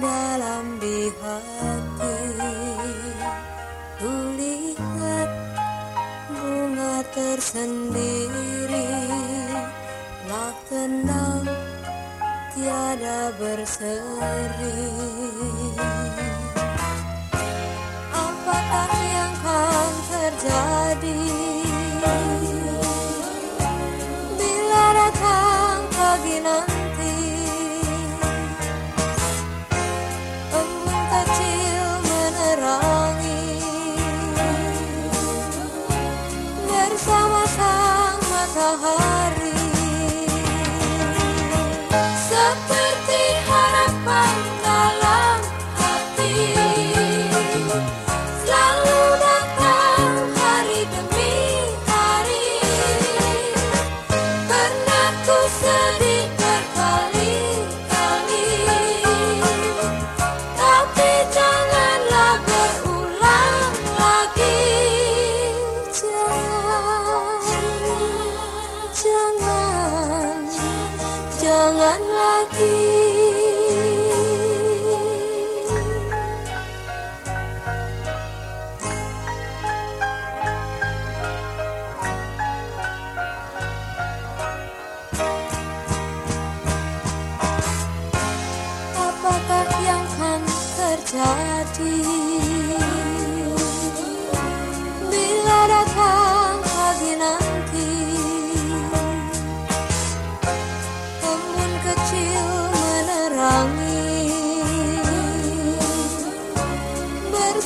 dalam di hati. Kulihat bunga tersendiri. Lah tenang tiada berseri matahari. Seperti harapan dalam hati. Selalu datang hari demi hari. Pernah ku sedih jangan, lagi. Apakah yang akan terjadi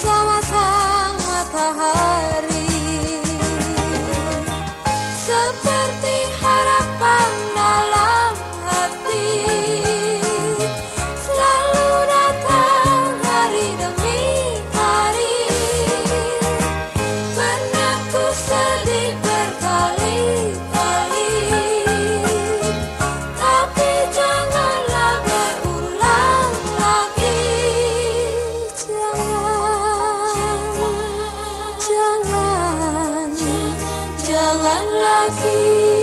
Bersama sang matahari. Seperti lagi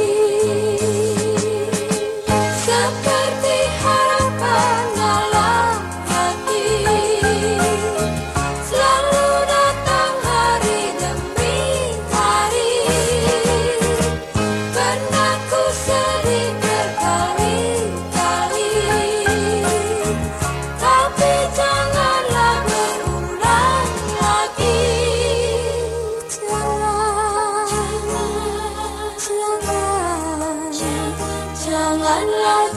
la love.